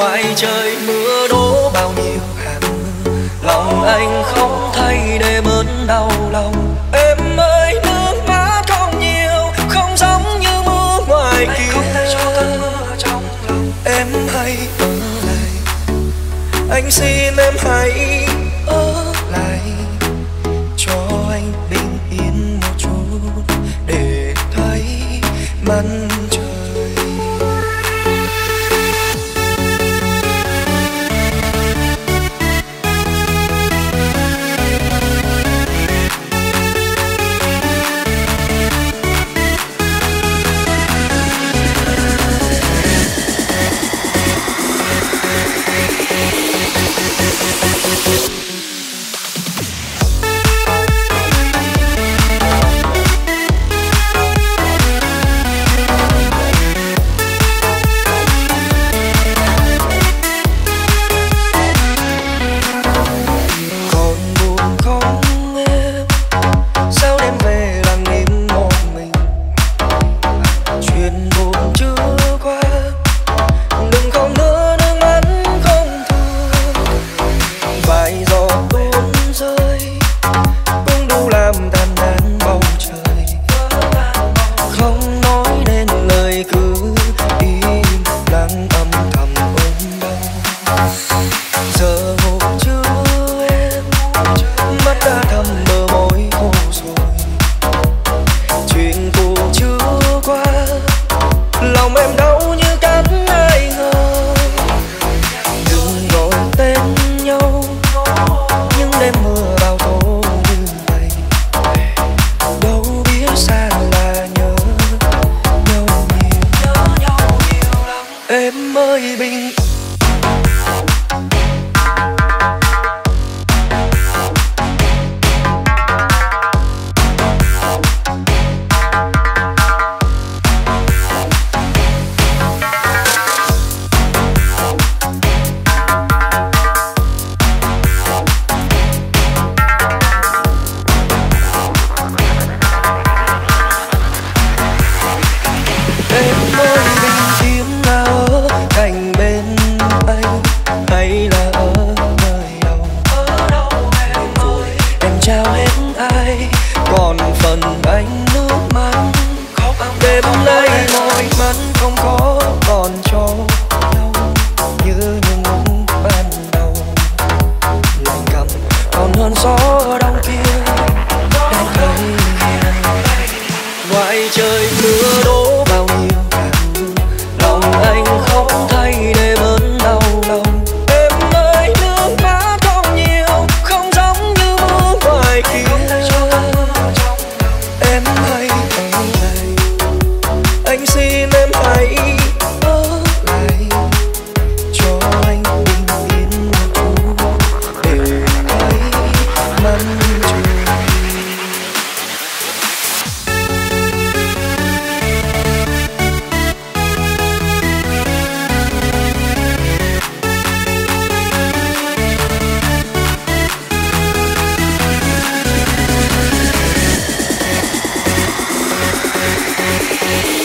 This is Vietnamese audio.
ngoài trời mưa đổ bao nhiêu hạt mưa lòng anh không thay để bớt đau lòng. Em ơi nước mắt không nhiều không giống như mưa ngoài anh kia. không cho mưa trong lòng. Em hãy ở lại. Anh xin em hãy ở lại. Cho anh bình yên một chút để thấy mắt em ơi bình trời Yeah.